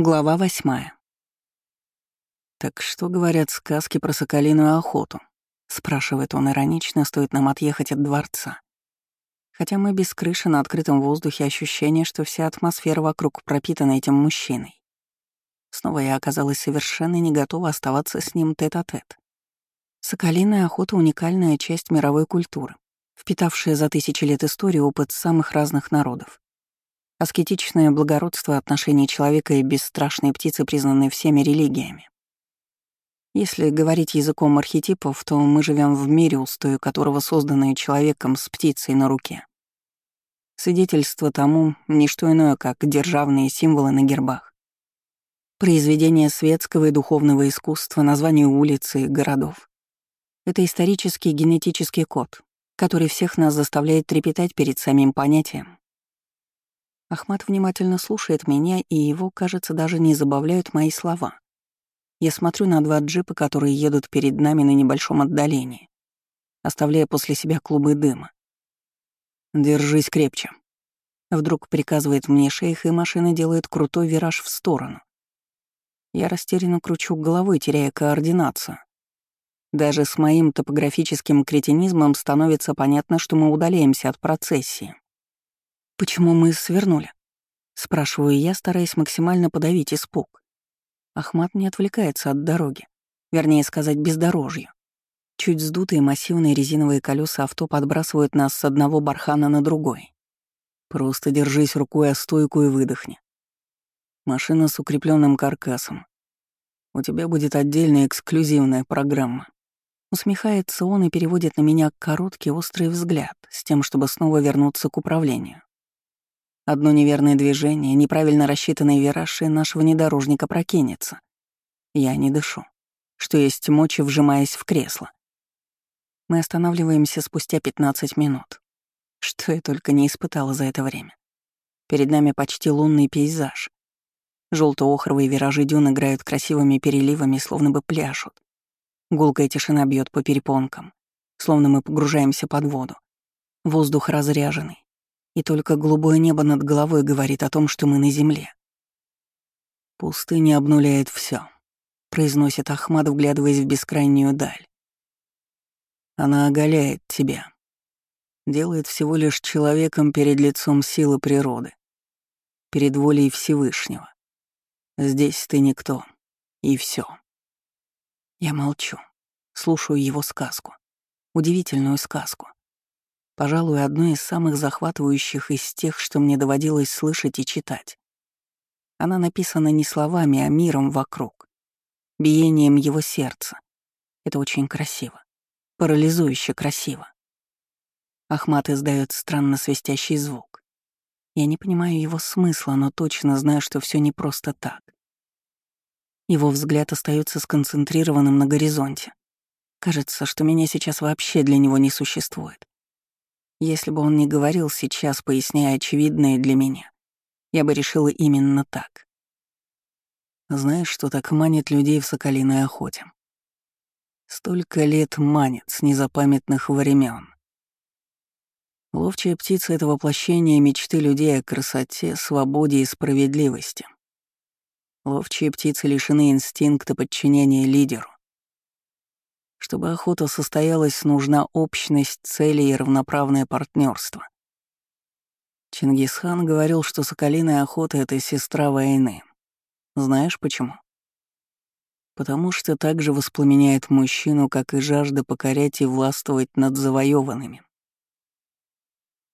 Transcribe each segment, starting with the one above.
Глава восьмая. «Так что говорят сказки про соколиную охоту?» — спрашивает он иронично, стоит нам отъехать от дворца. Хотя мы без крыши на открытом воздухе, ощущение, что вся атмосфера вокруг пропитана этим мужчиной. Снова я оказалась совершенно не готова оставаться с ним тет-а-тет. -тет. Соколиная охота — уникальная часть мировой культуры, впитавшая за тысячи лет истории опыт самых разных народов. Аскетичное благородство отношений человека и бесстрашной птицы признаны всеми религиями. Если говорить языком архетипов, то мы живем в мире, устои которого созданы человеком с птицей на руке. Свидетельство тому — не что иное, как державные символы на гербах. Произведения светского и духовного искусства, названия улиц и городов. Это исторический генетический код, который всех нас заставляет трепетать перед самим понятием, Ахмат внимательно слушает меня, и его, кажется, даже не забавляют мои слова. Я смотрю на два джипа, которые едут перед нами на небольшом отдалении, оставляя после себя клубы дыма. «Держись крепче». Вдруг приказывает мне шейх, и машина делает крутой вираж в сторону. Я растерянно кручу головой, теряя координацию. Даже с моим топографическим кретинизмом становится понятно, что мы удаляемся от процессии. «Почему мы свернули?» — спрашиваю я, стараясь максимально подавить испуг. Ахмат не отвлекается от дороги, вернее сказать, бездорожья. Чуть сдутые массивные резиновые колеса авто подбрасывают нас с одного бархана на другой. Просто держись рукой о стойку и выдохни. Машина с укрепленным каркасом. У тебя будет отдельная эксклюзивная программа. Усмехается он и переводит на меня короткий острый взгляд, с тем, чтобы снова вернуться к управлению. Одно неверное движение, неправильно рассчитанный вираж, и наш внедорожник опрокинется. Я не дышу, что есть мочи, вжимаясь в кресло. Мы останавливаемся спустя 15 минут. Что я только не испытала за это время. Перед нами почти лунный пейзаж. Желто-охровые виражи дюн играют красивыми переливами, словно бы пляшут. Гулкая тишина бьет по перепонкам, словно мы погружаемся под воду. Воздух разряженный, и только голубое небо над головой говорит о том, что мы на земле. «Пустыня обнуляет все, произносит Ахмад, вглядываясь в бескрайнюю даль. «Она оголяет тебя, делает всего лишь человеком перед лицом силы природы, перед волей Всевышнего. Здесь ты никто, и все. Я молчу, слушаю его сказку, удивительную сказку. Пожалуй, одно из самых захватывающих из тех, что мне доводилось слышать и читать. Она написана не словами, а миром вокруг, биением его сердца. Это очень красиво, парализующе красиво. Ахмат издает странно свистящий звук. Я не понимаю его смысла, но точно знаю, что все не просто так. Его взгляд остается сконцентрированным на горизонте. Кажется, что меня сейчас вообще для него не существует. Если бы он не говорил сейчас, поясняя очевидное для меня, я бы решила именно так. Знаешь, что так манит людей в соколиной охоте? Столько лет манит с незапамятных времен. Ловчая птица — это воплощение мечты людей о красоте, свободе и справедливости. Ловчие птицы лишены инстинкта подчинения лидеру. Чтобы охота состоялась, нужна общность целей и равноправное партнерство. Чингисхан говорил, что соколиная охота — это сестра войны. Знаешь почему? Потому что также воспламеняет мужчину, как и жажда покорять и властвовать над завоеванными.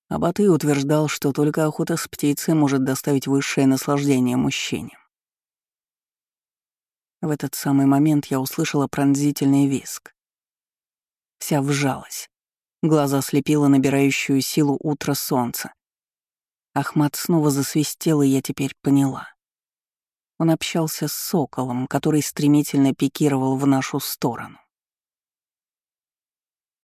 Абаты утверждал, что только охота с птицей может доставить высшее наслаждение мужчине. В этот самый момент я услышала пронзительный виск вся вжалась. Глаза слепило набирающую силу утро солнца. Ахмат снова засвистел, и я теперь поняла. Он общался с соколом, который стремительно пикировал в нашу сторону.